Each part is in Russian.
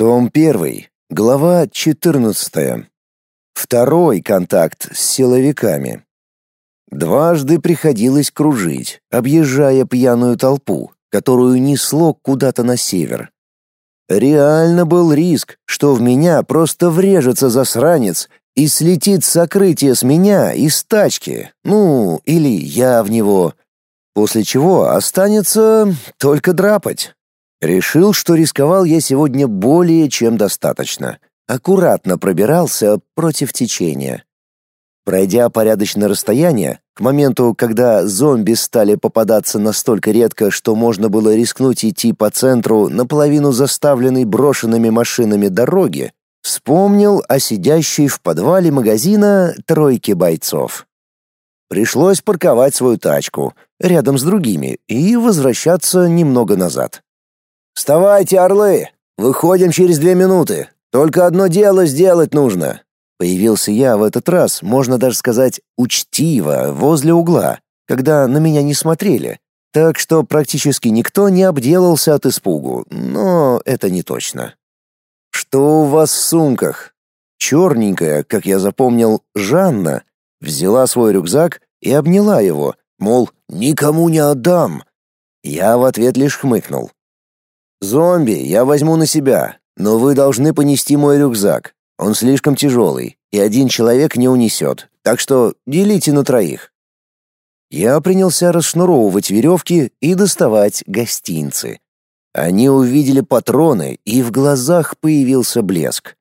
Том 1, глава 14. Второй контакт с силовиками. Дважды приходилось кружить, объезжая пьяную толпу, которую несло куда-то на север. Реально был риск, что в меня просто врежется засранец и слетит сокрытие с меня из тачки, ну, или я в него, после чего останется только драпать. Решил, что рисковал я сегодня более чем достаточно. Аккуратно пробирался против течения. Пройдя порядочное расстояние, к моменту, когда зомби стали попадаться настолько редко, что можно было рискнуть идти по центру наполовину заставленной брошенными машинами дороги, вспомнил о сидящей в подвале магазина тройке бойцов. Пришлось парковать свою тачку рядом с другими и возвращаться немного назад. «Вставайте, орлы! Выходим через две минуты. Только одно дело сделать нужно. Появился я в этот раз, можно даже сказать, учтиво, возле угла, когда на меня не смотрели. Так что практически никто не обделался от испугу, но это не точно. Что у вас в сумках? Черненькая, как я запомнил, Жанна взяла свой рюкзак и обняла его, мол, никому не отдам. Я в ответ лишь хмыкнул. Зомби я возьму на себя, но вы должны понести мой рюкзак. Он слишком тяжелый, и один человек не унесет, так что делите на троих. Я принялся расшнуровывать веревки и доставать гостинцы. Они увидели патроны, и в глазах появился блеск.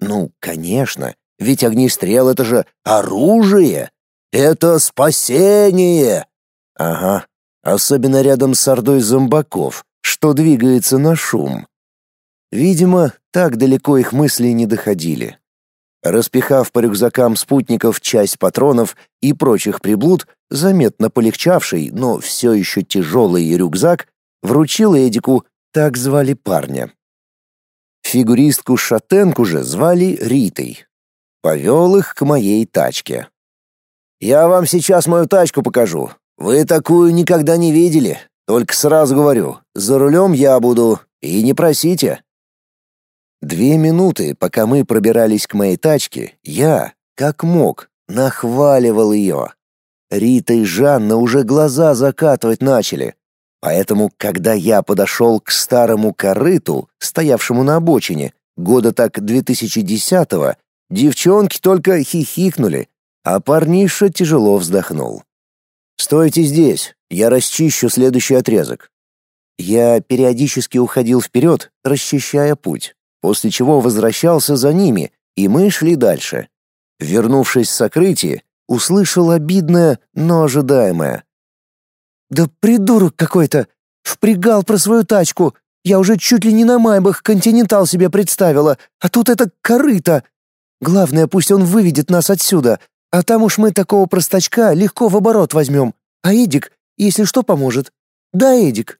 Ну, конечно, ведь огнестрел — это же оружие! Это спасение! Ага, особенно рядом с ордой зомбаков, что двигается на шум. Видимо, так далеко их мысли не доходили. Распихав по рюкзакам спутников часть патронов и прочих приблуд, заметно полегчавший, но все еще тяжелый рюкзак, вручил Эдику, так звали парня. Фигуристку-шатенку же звали Ритой. Повел их к моей тачке. «Я вам сейчас мою тачку покажу. Вы такую никогда не видели. Только сразу говорю, за рулем я буду, и не просите». Две минуты, пока мы пробирались к моей тачке, я, как мог, нахваливал ее. Рита и Жанна уже глаза закатывать начали. Поэтому, когда я подошел к старому корыту, стоявшему на обочине, года так 2010-го, девчонки только хихикнули, а парниша тяжело вздохнул. «Стойте здесь, я расчищу следующий отрезок». Я периодически уходил вперед, расчищая путь после чего возвращался за ними, и мы шли дальше. Вернувшись с сокрытия, услышал обидное, но ожидаемое. «Да придурок какой-то! Впрягал про свою тачку! Я уже чуть ли не на майбах континентал себе представила, а тут это корыто! Главное, пусть он выведет нас отсюда, а там уж мы такого простачка легко в оборот возьмем. А Эдик, если что, поможет. Да, Эдик!»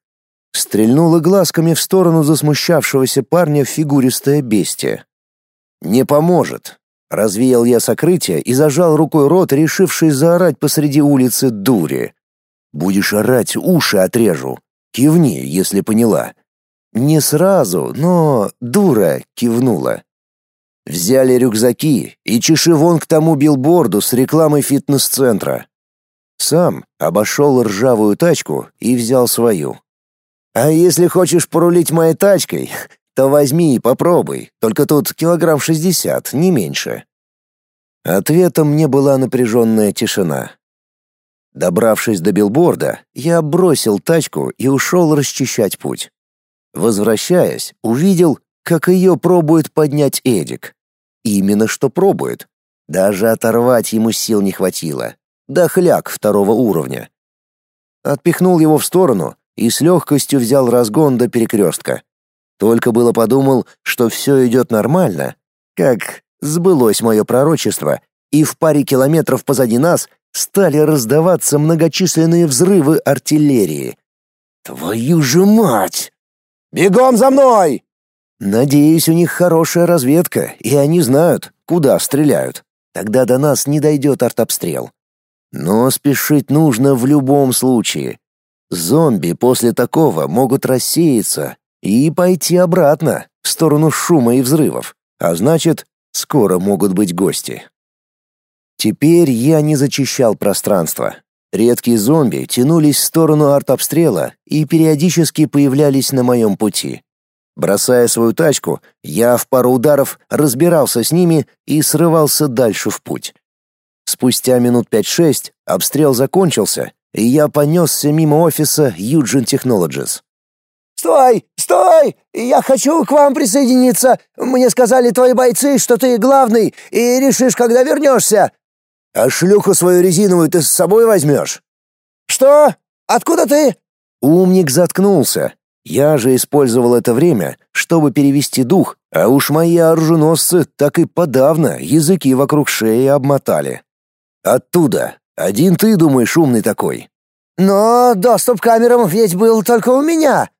Стрельнула глазками в сторону засмущавшегося парня фигуристое бестие. «Не поможет», — развеял я сокрытие и зажал рукой рот, решивший заорать посреди улицы дури. «Будешь орать, уши отрежу. Кивни, если поняла». Не сразу, но дура кивнула. Взяли рюкзаки и чеши вон к тому билборду с рекламой фитнес-центра. Сам обошел ржавую тачку и взял свою. А если хочешь порулить моей тачкой, то возьми и попробуй. Только тут килограмм шестьдесят, не меньше. Ответом мне была напряженная тишина. Добравшись до билборда, я бросил тачку и ушел расчищать путь. Возвращаясь, увидел, как ее пробует поднять Эдик. Именно что пробует. Даже оторвать ему сил не хватило. Да хляк второго уровня. Отпихнул его в сторону и с легкостью взял разгон до перекрестка. Только было подумал, что все идет нормально, как сбылось мое пророчество, и в паре километров позади нас стали раздаваться многочисленные взрывы артиллерии. «Твою же мать! Бегом за мной!» Надеюсь, у них хорошая разведка, и они знают, куда стреляют. Тогда до нас не дойдет артобстрел. Но спешить нужно в любом случае. Зомби после такого могут рассеяться и пойти обратно, в сторону шума и взрывов, а значит, скоро могут быть гости. Теперь я не зачищал пространство. Редкие зомби тянулись в сторону артобстрела и периодически появлялись на моем пути. Бросая свою тачку, я в пару ударов разбирался с ними и срывался дальше в путь. Спустя минут пять-шесть обстрел закончился, и я понесся мимо офиса Eugene Technologies. «Стой! Стой! Я хочу к вам присоединиться! Мне сказали твои бойцы, что ты главный, и решишь, когда вернешься!» «А шлюху свою резиновую ты с собой возьмешь?» «Что? Откуда ты?» Умник заткнулся. Я же использовал это время, чтобы перевести дух, а уж мои оруженосцы так и подавно языки вокруг шеи обмотали. Оттуда. Один ты думаешь умный такой. Но доступ к камерам ведь был только у меня.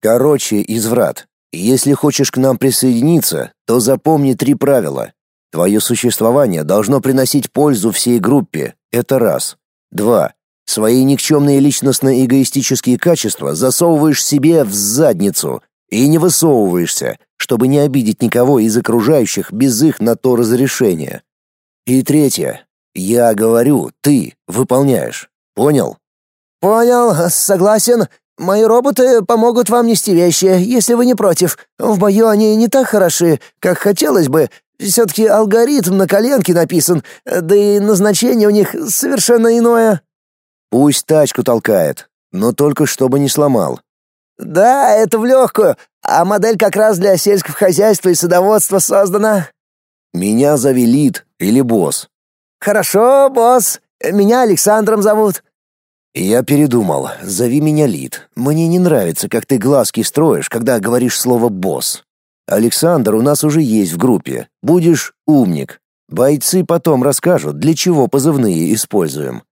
Короче, изврат. Если хочешь к нам присоединиться, то запомни три правила. Твое существование должно приносить пользу всей группе. Это раз. Два. Свои никчемные личностно-эгоистические качества засовываешь себе в задницу и не высовываешься, чтобы не обидеть никого из окружающих без их на то разрешения. И третье. Я говорю, ты выполняешь. Понял? Понял, согласен. Мои роботы помогут вам нести вещи, если вы не против. В бою они не так хороши, как хотелось бы. Все-таки алгоритм на коленке написан, да и назначение у них совершенно иное. Пусть тачку толкает, но только чтобы не сломал. Да, это в легкую, а модель как раз для сельского хозяйства и садоводства создана. Меня зови Лид или босс. Хорошо, босс. Меня Александром зовут. Я передумал. Зови меня Лид. Мне не нравится, как ты глазки строишь, когда говоришь слово босс. Александр у нас уже есть в группе. Будешь умник. Бойцы потом расскажут, для чего позывные используем.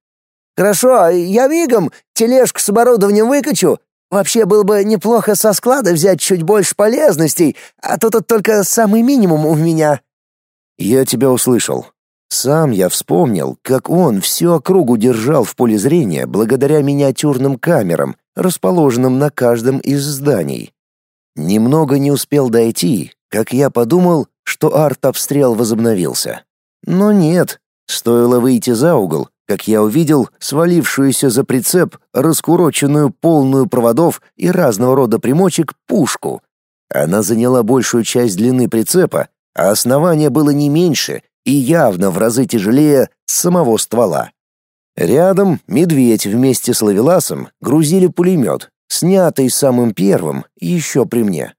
Хорошо, я мигом тележку с оборудованием выкачу. Вообще было бы неплохо со склада взять чуть больше полезностей, а то тут только самый минимум у меня. Я тебя услышал. Сам я вспомнил, как он всю округу держал в поле зрения благодаря миниатюрным камерам, расположенным на каждом из зданий. Немного не успел дойти, как я подумал, что артобстрел возобновился. Но нет, стоило выйти за угол, как я увидел свалившуюся за прицеп, раскуроченную полную проводов и разного рода примочек пушку. Она заняла большую часть длины прицепа, а основание было не меньше и явно в разы тяжелее самого ствола. Рядом медведь вместе с лавеласом грузили пулемет, снятый самым первым еще при мне.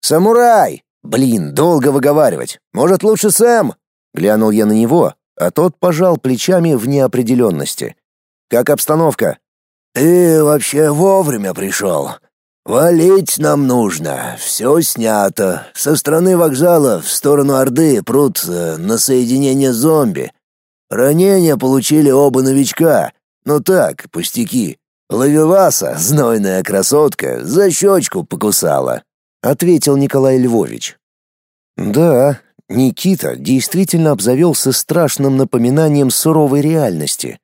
«Самурай! Блин, долго выговаривать. Может, лучше Сэм?» Глянул я на него, а тот пожал плечами в неопределенности. «Как обстановка?» «Ты вообще вовремя пришел. Валить нам нужно. Все снято. Со стороны вокзала в сторону Орды прут э, на соединение зомби. Ранения получили оба новичка. Ну так, пустяки. Лавеласа, знойная красотка, за щечку покусала», — ответил Николай Львович. «Да, Никита действительно обзавелся страшным напоминанием суровой реальности.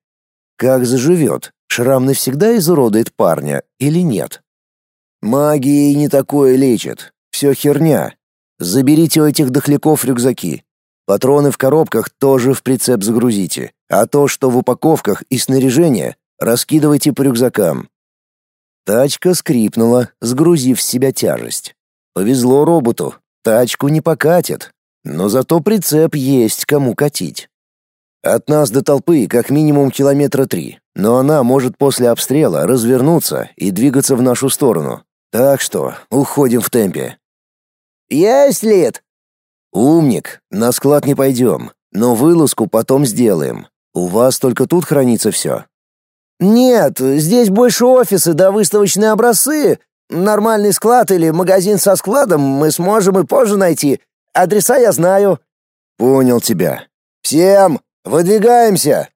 Как заживет? Шрам навсегда изуродует парня или нет? Магией не такое лечит. Все херня. Заберите у этих дохляков рюкзаки. Патроны в коробках тоже в прицеп загрузите, а то, что в упаковках и снаряжение, раскидывайте по рюкзакам. Тачка скрипнула, сгрузив в себя тяжесть. Повезло роботу. Тачку не покатит, но зато прицеп есть кому катить. От нас до толпы как минимум километра три, но она может после обстрела развернуться и двигаться в нашу сторону. Так что уходим в темпе. Есть лид. Умник, на склад не пойдем, но вылазку потом сделаем. У вас только тут хранится все. Нет, здесь больше офисы да выставочные образцы. Нормальный склад или магазин со складом мы сможем и позже найти, Адреса я знаю». «Понял тебя. Всем, выдвигаемся!»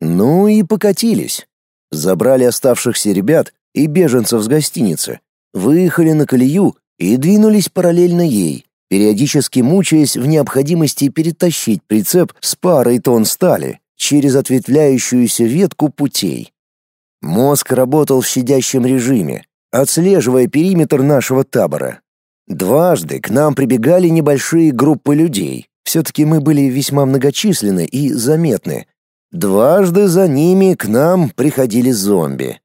Ну и покатились. Забрали оставшихся ребят и беженцев с гостиницы, выехали на колею и двинулись параллельно ей, периодически мучаясь в необходимости перетащить прицеп с парой тонн стали через ответвляющуюся ветку путей. Мозг работал в щадящем режиме, отслеживая периметр нашего табора. Дважды к нам прибегали небольшие группы людей. Все-таки мы были весьма многочисленны и заметны. Дважды за ними к нам приходили зомби.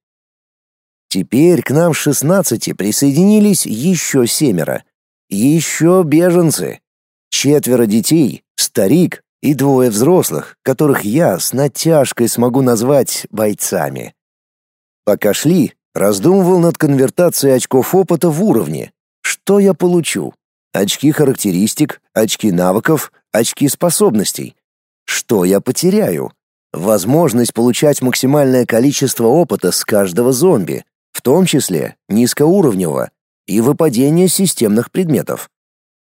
Теперь к нам шестнадцати присоединились еще семеро. Еще беженцы. Четверо детей, старик и двое взрослых, которых я с натяжкой смогу назвать бойцами. Пока шли, раздумывал над конвертацией очков опыта в уровне. Что я получу? Очки характеристик, очки навыков, очки способностей. Что я потеряю? Возможность получать максимальное количество опыта с каждого зомби, в том числе низкоуровневого, и выпадение системных предметов.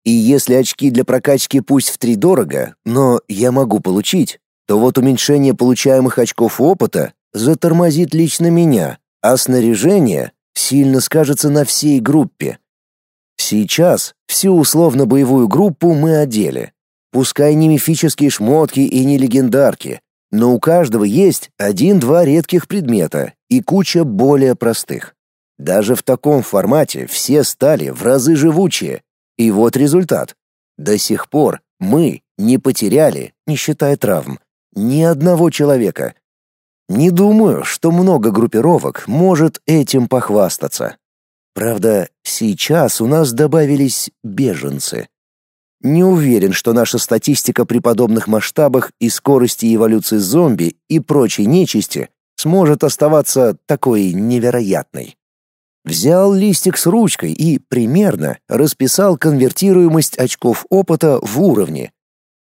И если очки для прокачки пусть в три дорого, но я могу получить, то вот уменьшение получаемых очков опыта затормозит лично меня, а снаряжение сильно скажется на всей группе. Сейчас всю условно-боевую группу мы одели. Пускай не мифические шмотки и не легендарки, но у каждого есть один-два редких предмета и куча более простых. Даже в таком формате все стали в разы живучее. И вот результат. До сих пор мы не потеряли, не считая травм, ни одного человека. Не думаю, что много группировок может этим похвастаться. Правда, сейчас у нас добавились беженцы. Не уверен, что наша статистика при подобных масштабах и скорости эволюции зомби и прочей нечисти сможет оставаться такой невероятной. Взял листик с ручкой и примерно расписал конвертируемость очков опыта в уровне.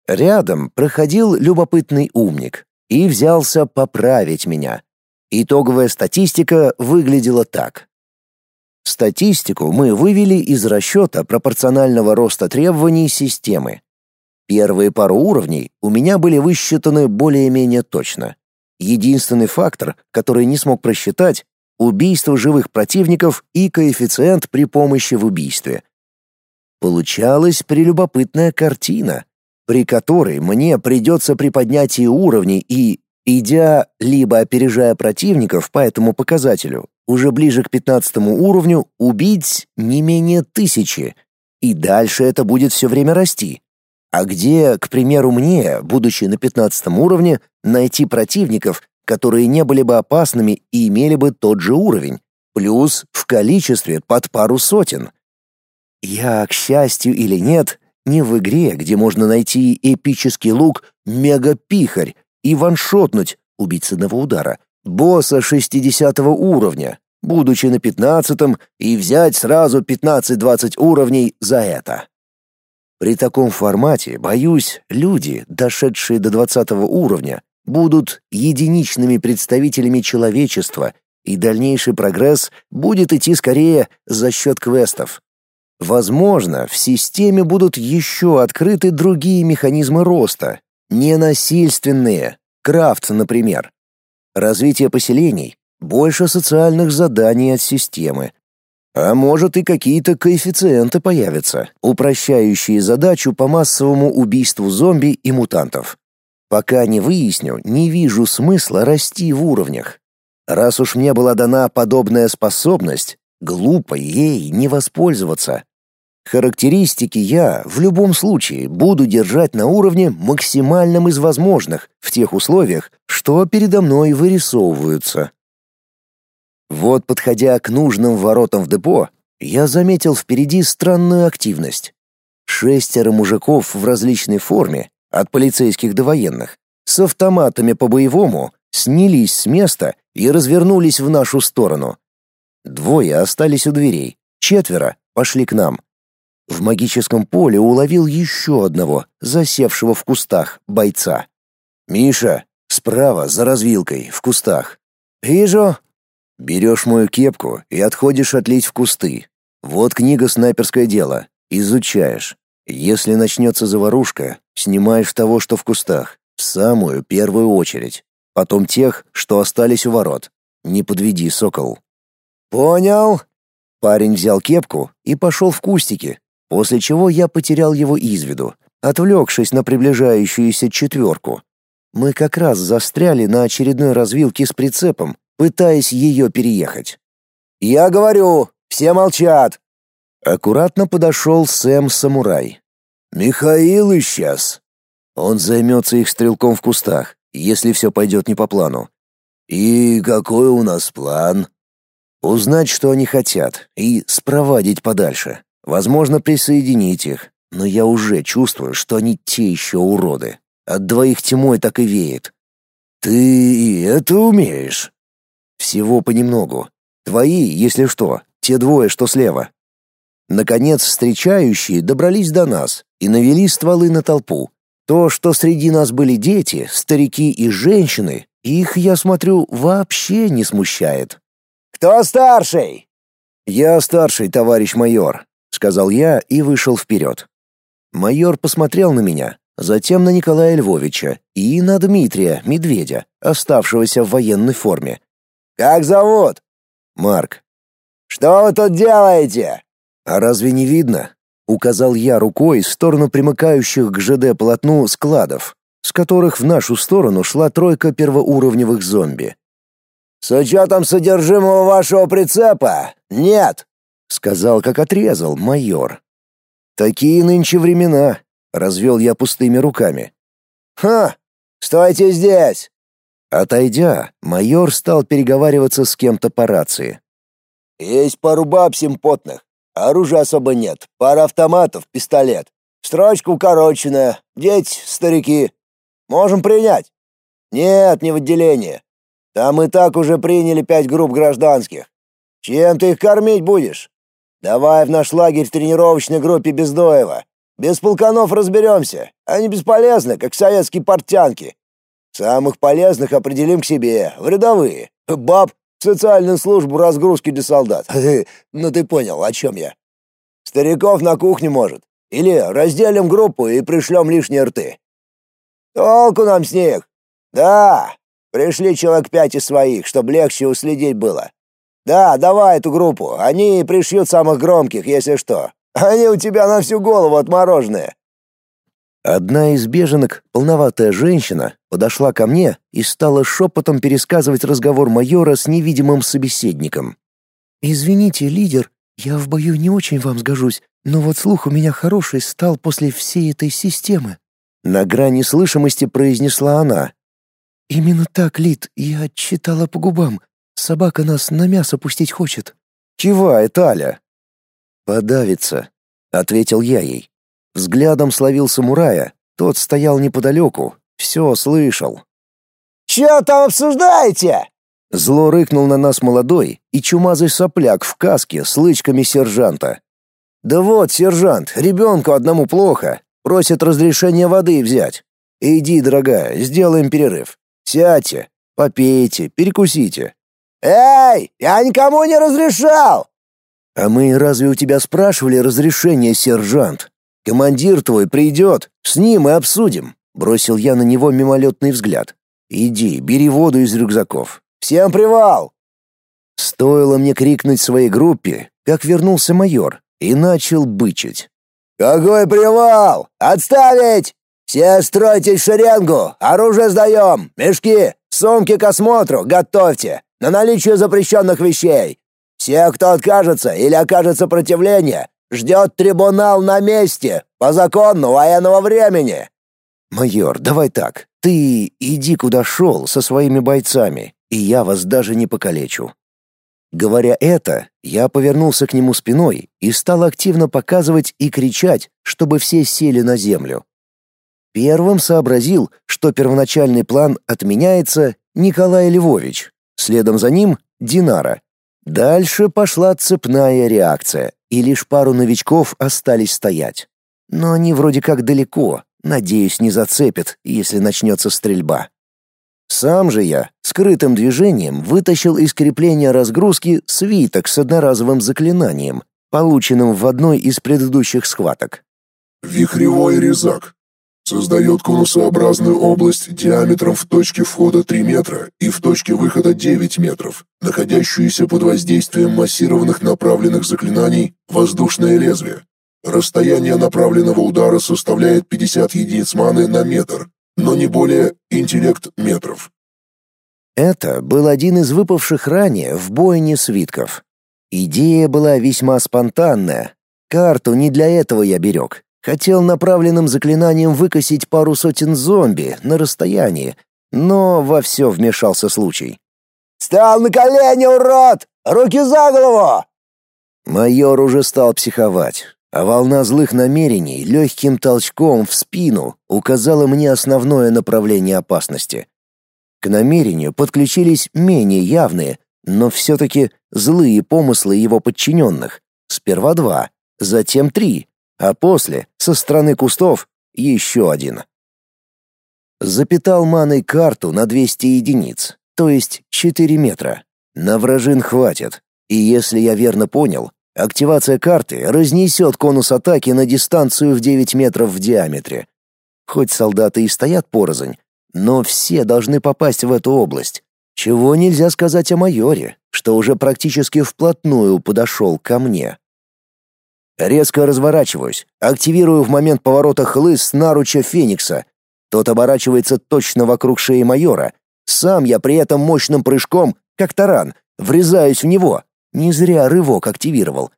Рядом проходил любопытный умник и взялся поправить меня. Итоговая статистика выглядела так. Статистику мы вывели из расчета пропорционального роста требований системы. Первые пару уровней у меня были высчитаны более-менее точно. Единственный фактор, который не смог просчитать — убийство живых противников и коэффициент при помощи в убийстве. Получалась прелюбопытная картина, при которой мне придется при поднятии уровней и, идя либо опережая противников по этому показателю, уже ближе к пятнадцатому уровню убить не менее тысячи, и дальше это будет все время расти. А где, к примеру, мне, будучи на пятнадцатом уровне, найти противников, которые не были бы опасными и имели бы тот же уровень, плюс в количестве под пару сотен? Я, к счастью или нет, не в игре, где можно найти эпический лук мега-пихарь и ваншотнуть, убить с одного удара, босса 60 уровня, будучи на 15 и взять сразу 15-20 уровней за это. При таком формате, боюсь, люди, дошедшие до 20 уровня, будут единичными представителями человечества, и дальнейший прогресс будет идти скорее за счет квестов. Возможно, в системе будут еще открыты другие механизмы роста, ненасильственные, крафт, например. Развитие поселений, больше социальных заданий от системы. А может и какие-то коэффициенты появятся, упрощающие задачу по массовому убийству зомби и мутантов. Пока не выясню, не вижу смысла расти в уровнях. Раз уж мне была дана подобная способность, глупо ей не воспользоваться. Характеристики я в любом случае буду держать на уровне максимальном из возможных в тех условиях, что передо мной вырисовываются. Вот, подходя к нужным воротам в депо, я заметил впереди странную активность. Шестеро мужиков в различной форме, от полицейских до военных, с автоматами по-боевому, снялись с места и развернулись в нашу сторону. Двое остались у дверей, четверо пошли к нам. В магическом поле уловил еще одного, засевшего в кустах, бойца. «Миша, справа, за развилкой, в кустах». «Вижу», Берешь мою кепку и отходишь отлить в кусты. Вот книга «Снайперское дело». Изучаешь. Если начнется заварушка, снимаешь того, что в кустах, в самую первую очередь. Потом тех, что остались у ворот. Не подведи, сокол. Понял. Парень взял кепку и пошел в кустики, после чего я потерял его из виду, отвлекшись на приближающуюся четверку. Мы как раз застряли на очередной развилке с прицепом, пытаясь ее переехать. «Я говорю, все молчат!» Аккуратно подошел Сэм-самурай. «Михаил исчез». Он займется их стрелком в кустах, если все пойдет не по плану. «И какой у нас план?» Узнать, что они хотят, и спровадить подальше. Возможно, присоединить их. Но я уже чувствую, что они те еще уроды. От двоих тьмой так и веет. «Ты и это умеешь?» «Всего понемногу. Твои, если что, те двое, что слева». Наконец, встречающие добрались до нас и навели стволы на толпу. То, что среди нас были дети, старики и женщины, их, я смотрю, вообще не смущает. «Кто старший?» «Я старший, товарищ майор», — сказал я и вышел вперед. Майор посмотрел на меня, затем на Николая Львовича и на Дмитрия Медведя, оставшегося в военной форме. «Как зовут?» «Марк». «Что вы тут делаете?» «А разве не видно?» — указал я рукой в сторону примыкающих к ЖД-полотну складов, с которых в нашу сторону шла тройка первоуровневых зомби. «С учетом содержимого вашего прицепа? Нет!» — сказал, как отрезал майор. «Такие нынче времена», — развел я пустыми руками. «Ха! Стойте здесь!» Отойдя, майор стал переговариваться с кем-то по рации. «Есть пару баб симпотных. Оружия особо нет. Пара автоматов, пистолет. Строчка укороченная. Дети, старики. Можем принять?» «Нет, не в отделение. Там и так уже приняли пять групп гражданских. Чем ты их кормить будешь? Давай в наш лагерь в тренировочной группе Бездоева. Без полканов разберемся. Они бесполезны, как советские портянки. Самых полезных определим к себе, в рядовые. Баб в социальную службу разгрузки для солдат. Ну ты понял, о чем я. Стариков на кухне может. Или разделим группу и пришлем лишние рты. Толку нам с них. Да, пришли человек пять из своих, чтобы легче уследить было. Да, давай эту группу. Они пришьют самых громких, если что. Они у тебя на всю голову отмороженные. Одна из беженок, полноватая женщина, подошла ко мне и стала шепотом пересказывать разговор майора с невидимым собеседником. «Извините, лидер, я в бою не очень вам сгожусь, но вот слух у меня хороший стал после всей этой системы». На грани слышимости произнесла она. «Именно так, Лид, я читала по губам. Собака нас на мясо пустить хочет». «Кивает Аля». «Подавится», — ответил я ей. Взглядом словил самурая, тот стоял неподалеку, все слышал. «Чё там обсуждаете?» Зло рыкнул на нас молодой и чумазый сопляк в каске с лычками сержанта. «Да вот, сержант, ребенку одному плохо. Просит разрешения воды взять. Иди, дорогая, сделаем перерыв. Сядьте, попейте, перекусите. «Эй, я никому не разрешал!» «А мы разве у тебя спрашивали разрешение, сержант? Командир твой придет, с ним и обсудим», — бросил я на него мимолетный взгляд. «Иди, бери воду из рюкзаков. Всем привал!» Стоило мне крикнуть своей группе, как вернулся майор и начал бычить. «Какой привал? Отставить! Все стройтесь в шеренгу, оружие сдаем, мешки, сумки к осмотру готовьте на наличие запрещенных вещей. Все, кто откажется или окажет сопротивление, ждет трибунал на месте по закону военного времени. Майор, давай так. Ты иди куда шел со своими бойцами, и я вас даже не покалечу. Говоря это, я повернулся к нему спиной и стал активно показывать и кричать, чтобы все сели на землю. Первым сообразил, что первоначальный план отменяется Николай Львович, Следом за ним — Динара. Дальше пошла цепная реакция, и лишь пару новичков остались стоять. Но они вроде как далеко, надеюсь, не зацепят, если начнется стрельба. Сам же я скрытым движением вытащил из крепления разгрузки свиток с одноразовым заклинанием, полученным в одной из предыдущих схваток. «Вихревой резак. Создает конусообразную область диаметром в точке входа 3 метра и в точке выхода 9 метров, находящуюся под воздействием массированных направленных заклинаний «Воздушное лезвие». Расстояние направленного удара составляет 50 единиц маны на метр, но не более интеллект метров. Это был один из выпавших ранее в бойне свитков. Идея была весьма спонтанная, Карту не для этого я берег. Хотел направленным заклинанием выкосить пару сотен зомби на расстоянии, но во все вмешался случай. «Стал на колени, урод! Руки за голову!» Майор уже стал психовать, а волна злых намерений легким толчком в спину указала мне основное направление опасности. К намерению подключились менее явные, но все-таки злые помыслы его подчиненных. Сперва два, затем три, а после, со стороны кустов, еще один. Запитал маной карту на 200 единиц, то есть 4 метра. На вражин хватит, и если я верно понял, активация карты разнесет конус атаки на дистанцию в 9 метров в диаметре. Хоть солдаты и стоят порознь, но все должны попасть в эту область. Чего нельзя сказать о майоре, что уже практически вплотную подошел ко мне. Резко разворачиваюсь, активирую в момент поворота хлыст наруча Феникса. Тот оборачивается точно вокруг шеи майора. Сам я при этом мощным прыжком, как таран, врезаюсь в него. Не зря рывок активировал.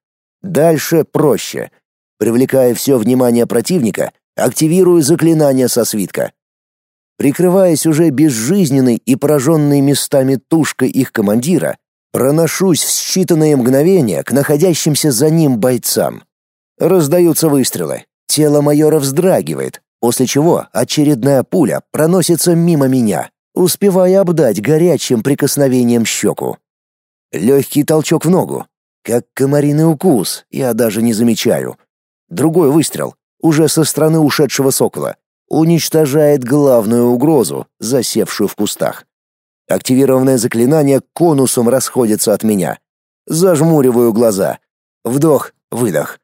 Дальше проще. Привлекая все внимание противника, активирую заклинание со свитка. Прикрываясь уже безжизненной и пораженной местами тушкой их командира, проношусь в считанные мгновения к находящимся за ним бойцам. Раздаются выстрелы. Тело майора вздрагивает, после чего очередная пуля проносится мимо меня, успевая обдать горячим прикосновением щеку. Легкий толчок в ногу. Как комариный укус, я даже не замечаю. Другой выстрел, уже со стороны ушедшего сокола уничтожает главную угрозу, засевшую в кустах. Активированное заклинание конусом расходится от меня. Зажмуриваю глаза. Вдох, выдох.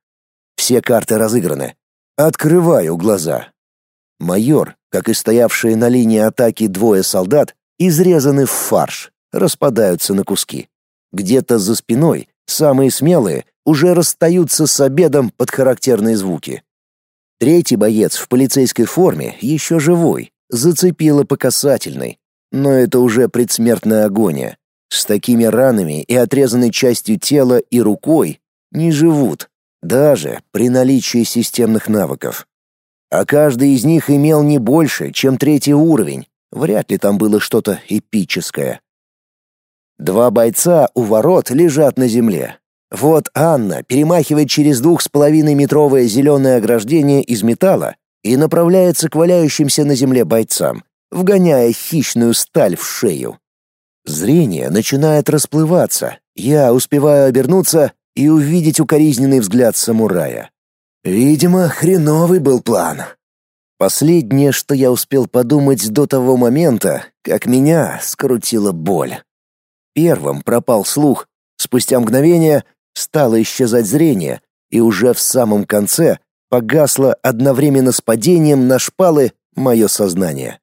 Все карты разыграны. Открываю глаза. Майор, как и стоявшие на линии атаки двое солдат, изрезаны в фарш, распадаются на куски. Где-то за спиной самые смелые уже расстаются с обедом под характерные звуки. Третий боец в полицейской форме, еще живой, зацепило по касательной. Но это уже предсмертная агония. С такими ранами и отрезанной частью тела и рукой не живут, даже при наличии системных навыков. А каждый из них имел не больше, чем третий уровень. Вряд ли там было что-то эпическое. Два бойца у ворот лежат на земле, вот Анна перемахивает через двух с половиной метровое зеленое ограждение из металла и направляется к валяющимся на земле бойцам, вгоняя хищную сталь в шею. Зрение начинает расплываться. Я успеваю обернуться и увидеть укоризненный взгляд самурая. Видимо, хреновый был план. Последнее, что я успел подумать до того момента, как меня скрутила боль. Первым пропал слух, спустя мгновение стало исчезать зрение, и уже в самом конце погасло одновременно с падением на шпалы мое сознание.